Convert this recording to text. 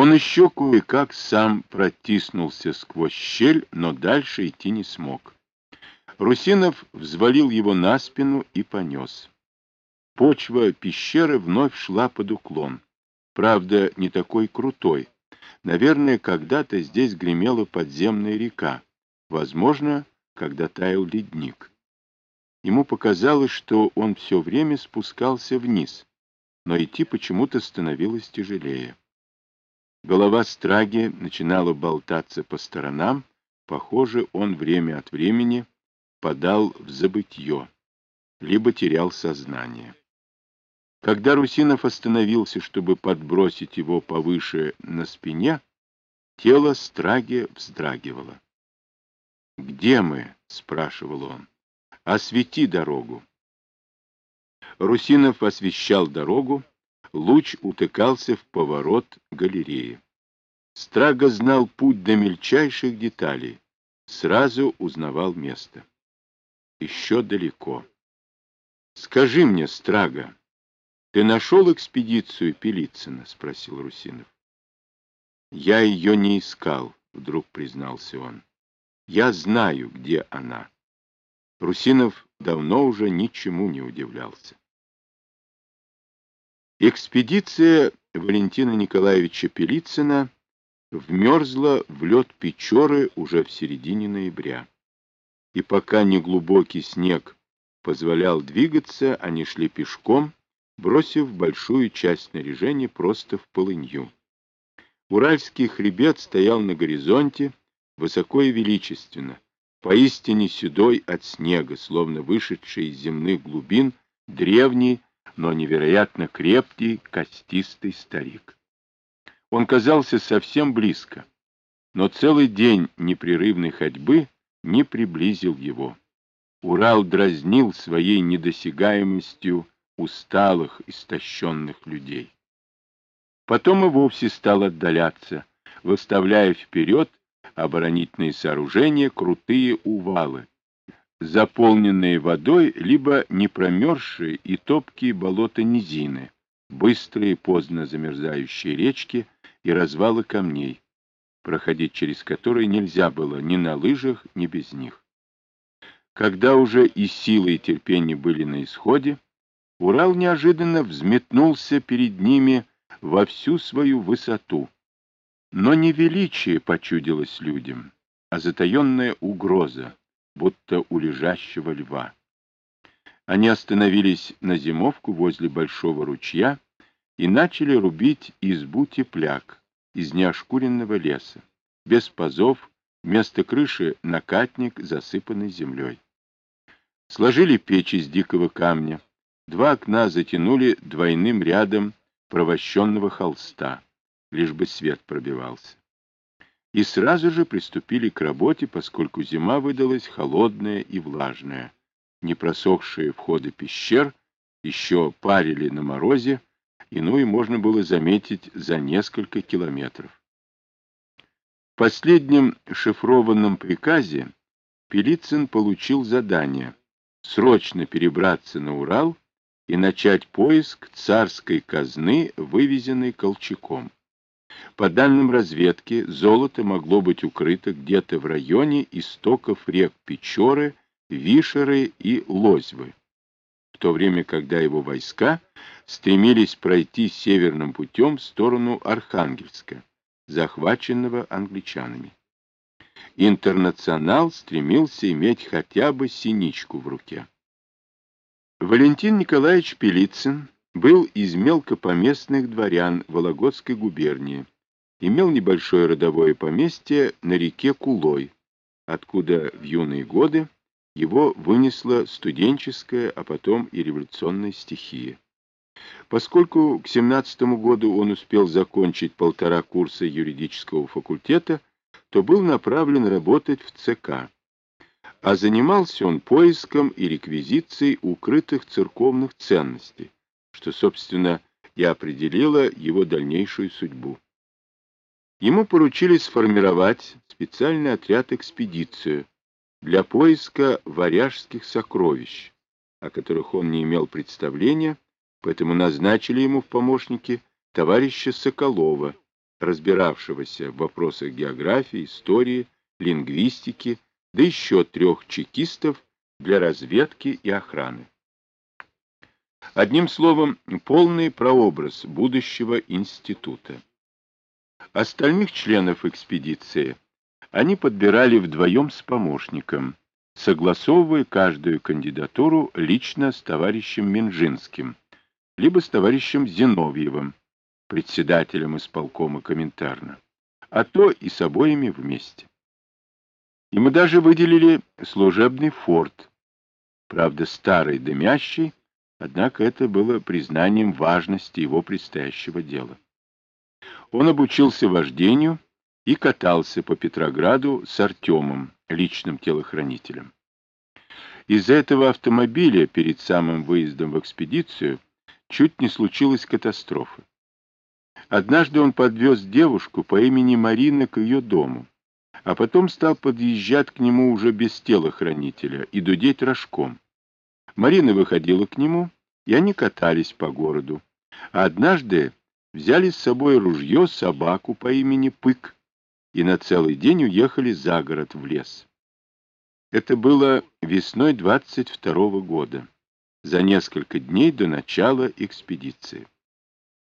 Он еще кое-как сам протиснулся сквозь щель, но дальше идти не смог. Русинов взвалил его на спину и понес. Почва пещеры вновь шла под уклон. Правда, не такой крутой. Наверное, когда-то здесь гремела подземная река. Возможно, когда таял ледник. Ему показалось, что он все время спускался вниз, но идти почему-то становилось тяжелее. Голова страги начинала болтаться по сторонам, похоже, он время от времени подал в забытье, либо терял сознание. Когда Русинов остановился, чтобы подбросить его повыше на спине, тело страги вздрагивало. «Где мы?» — спрашивал он. «Освети дорогу». Русинов освещал дорогу, луч утыкался в поворот галереи. Страга знал путь до мельчайших деталей, сразу узнавал место. Еще далеко. «Скажи мне, Страга, ты нашел экспедицию Пелицына?» — спросил Русинов. «Я ее не искал», — вдруг признался он. «Я знаю, где она». Русинов давно уже ничему не удивлялся. Экспедиция Валентина Николаевича Пелицына вмерзла в лед Печоры уже в середине ноября. И пока неглубокий снег позволял двигаться, они шли пешком, бросив большую часть снаряжения просто в полынью. Уральский хребет стоял на горизонте, высоко и величественно, поистине седой от снега, словно вышедший из земных глубин древний но невероятно крепкий, костистый старик. Он казался совсем близко, но целый день непрерывной ходьбы не приблизил его. Урал дразнил своей недосягаемостью усталых, истощенных людей. Потом и вовсе стал отдаляться, выставляя вперед оборонительные сооружения, крутые увалы, заполненные водой, либо непромерзшие и топкие болота низины, быстрые поздно замерзающие речки и развалы камней, проходить через которые нельзя было ни на лыжах, ни без них. Когда уже и силы, и терпение были на исходе, Урал неожиданно взметнулся перед ними во всю свою высоту. Но не величие почудилось людям, а затаенная угроза, будто у лежащего льва. Они остановились на зимовку возле большого ручья и начали рубить избу тепляк из неошкуренного леса, без пазов, вместо крыши накатник, засыпанный землей. Сложили печь из дикого камня, два окна затянули двойным рядом провощенного холста, лишь бы свет пробивался и сразу же приступили к работе, поскольку зима выдалась холодная и влажная. Непросохшие входы пещер еще парили на морозе, иную можно было заметить за несколько километров. В последнем шифрованном приказе Пелицын получил задание срочно перебраться на Урал и начать поиск царской казны, вывезенной Колчаком. По данным разведки, золото могло быть укрыто где-то в районе истоков рек Печоры, Вишеры и Лозьвы, в то время, когда его войска стремились пройти северным путем в сторону Архангельска, захваченного англичанами. Интернационал стремился иметь хотя бы синичку в руке. Валентин Николаевич Пелицын был из мелкопоместных дворян Вологодской губернии, имел небольшое родовое поместье на реке Кулой, откуда в юные годы его вынесла студенческая, а потом и революционная стихия. Поскольку к 17 году он успел закончить полтора курса юридического факультета, то был направлен работать в ЦК. А занимался он поиском и реквизицией укрытых церковных ценностей, что, собственно, и определило его дальнейшую судьбу. Ему поручили сформировать специальный отряд-экспедицию для поиска варяжских сокровищ, о которых он не имел представления, поэтому назначили ему в помощники товарища Соколова, разбиравшегося в вопросах географии, истории, лингвистики, да еще трех чекистов для разведки и охраны. Одним словом, полный прообраз будущего института. Остальных членов экспедиции они подбирали вдвоем с помощником, согласовывая каждую кандидатуру лично с товарищем Минжинским, либо с товарищем Зиновьевым, председателем исполкома Коминтерна, а то и с обоими вместе. Ему даже выделили служебный форт, правда старый, дымящий, однако это было признанием важности его предстоящего дела. Он обучился вождению и катался по Петрограду с Артемом, личным телохранителем. Из-за этого автомобиля перед самым выездом в экспедицию чуть не случилась катастрофа. Однажды он подвез девушку по имени Марина к ее дому, а потом стал подъезжать к нему уже без телохранителя и дудеть рожком. Марина выходила к нему, и они катались по городу. А однажды взяли с собой ружье, собаку по имени Пык и на целый день уехали за город в лес. Это было весной 22 -го года, за несколько дней до начала экспедиции.